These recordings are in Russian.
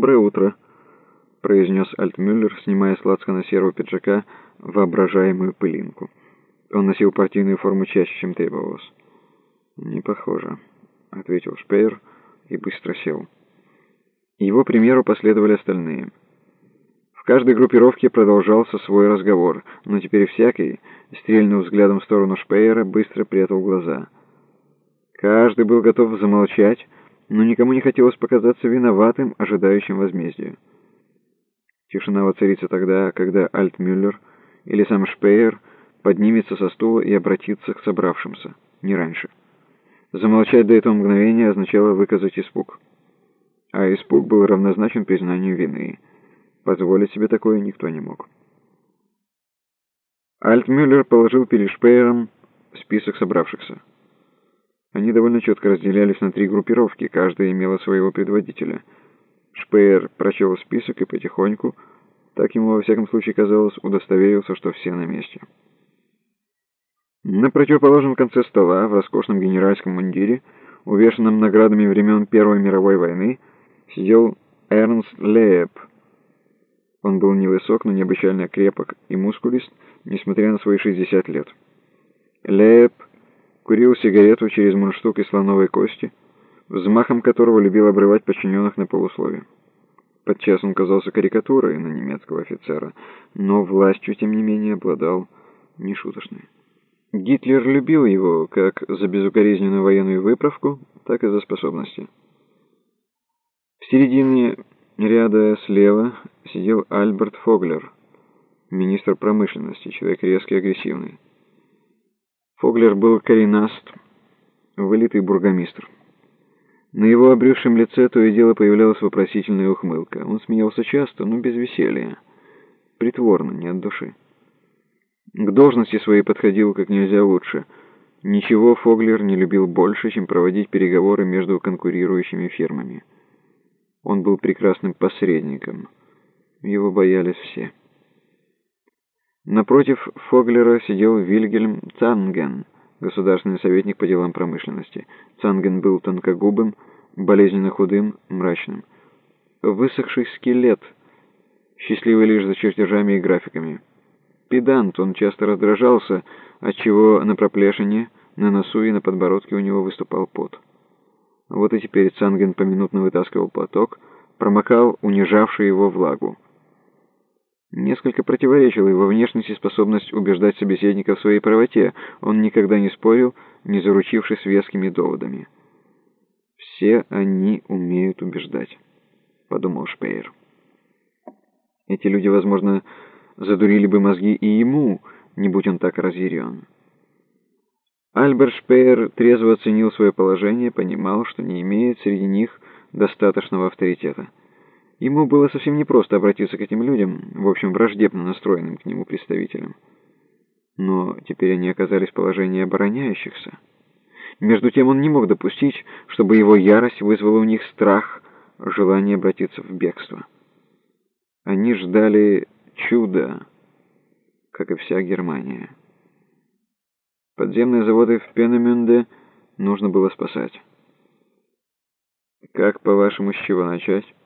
«Доброе утро», — произнес Альтмюллер, снимая с лацкана серого пиджака воображаемую пылинку. Он носил партийную форму чаще, чем требовалось. «Не похоже», — ответил Шпеер и быстро сел. Его примеру последовали остальные. В каждой группировке продолжался свой разговор, но теперь всякий, стрельнув взглядом в сторону Шпеера, быстро прятал глаза. Каждый был готов замолчать, но никому не хотелось показаться виноватым, ожидающим возмездия. Тишина воцарится тогда, когда Альтмюллер или сам Шпеер поднимется со стула и обратится к собравшимся, не раньше. Замолчать до этого мгновения означало выказать испуг. А испуг был равнозначен признанию вины. Позволить себе такое никто не мог. Альтмюллер положил перед Шпеером список собравшихся. Они довольно четко разделялись на три группировки, каждая имела своего предводителя. Шпеер прочел список и потихоньку, так ему во всяком случае казалось, удостоверился, что все на месте. На противоположном конце стола, в роскошном генеральском мундире, увешанном наградами времен Первой мировой войны, сидел Эрнст Лейб. Он был невысок, но необычайно крепок и мускулист, несмотря на свои 60 лет. Лейб курил сигарету через мундштук из слоновой кости, взмахом которого любил обрывать подчиненных на полусловие. Подчас он казался карикатурой на немецкого офицера, но властью, тем не менее, обладал нешуточной. Гитлер любил его как за безукоризненную военную выправку, так и за способности. В середине ряда слева сидел Альберт Фоглер, министр промышленности, человек резкий и агрессивный. Фоглер был коренаст, вылитый бургомистр. На его обрюзшем лице то и дело появлялась вопросительная ухмылка. Он смеялся часто, но без веселья. Притворно, не от души. К должности своей подходил как нельзя лучше. Ничего Фоглер не любил больше, чем проводить переговоры между конкурирующими фирмами. Он был прекрасным посредником. Его боялись все. Напротив Фоглера сидел Вильгельм Цанген, государственный советник по делам промышленности. Цанген был тонкогубым, болезненно худым, мрачным. Высохший скелет, счастливый лишь за чертежами и графиками педант, он часто раздражался, отчего на проплешине, на носу и на подбородке у него выступал пот. Вот и теперь Цанген поминутно вытаскивал платок, промокал унижавший его влагу. Несколько противоречила его внешности способность убеждать собеседника в своей правоте. Он никогда не спорил, не заручившись вескими доводами. «Все они умеют убеждать», — подумал Шпеер. Эти люди, возможно, задурили бы мозги и ему, не будь он так разъярен. Альберт Шпеер трезво оценил свое положение, понимал, что не имеет среди них достаточного авторитета. Ему было совсем непросто обратиться к этим людям, в общем, враждебно настроенным к нему представителям. Но теперь они оказались в положении обороняющихся. Между тем он не мог допустить, чтобы его ярость вызвала у них страх, желание обратиться в бегство. Они ждали чудо, как и вся Германия. Подземные заводы в Пенемюнде нужно было спасать. «Как, по-вашему, с чего начать?» —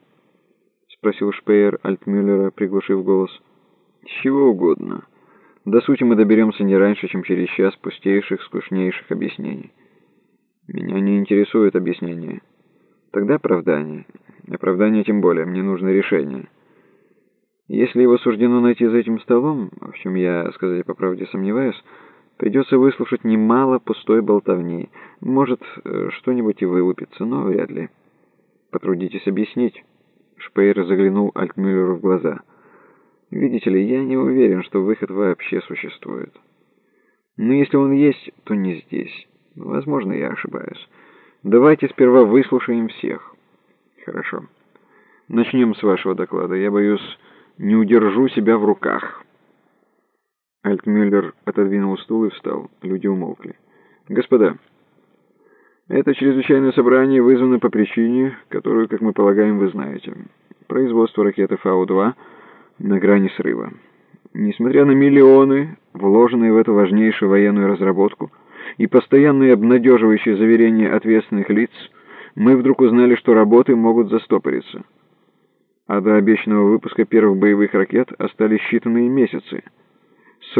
спросил Шпеер Альтмюллера, приглушив голос. «С чего угодно. До сути мы доберемся не раньше, чем через час пустейших, скучнейших объяснений. Меня не интересует объяснение. Тогда оправдание. Оправдание тем более. Мне нужно решение». Если его суждено найти за этим столом, в чем я, сказать по правде, сомневаюсь, придется выслушать немало пустой болтовни. Может, э, что-нибудь и вылупится, но вряд ли. Потрудитесь объяснить. Шпейер заглянул Альтмюллеру в глаза. Видите ли, я не уверен, что выход вообще существует. Но если он есть, то не здесь. Возможно, я ошибаюсь. Давайте сперва выслушаем всех. Хорошо. Начнем с вашего доклада. Я боюсь не удержу себя в руках». Альтмюллер отодвинул стул и встал. Люди умолкли. «Господа, это чрезвычайное собрание вызвано по причине, которую, как мы полагаем, вы знаете. Производство ракеты Фау-2 на грани срыва. Несмотря на миллионы, вложенные в эту важнейшую военную разработку, и постоянные обнадеживающие заверения ответственных лиц, мы вдруг узнали, что работы могут застопориться». а до обещанного выпуска первых боевых ракет остались считанные месяцы.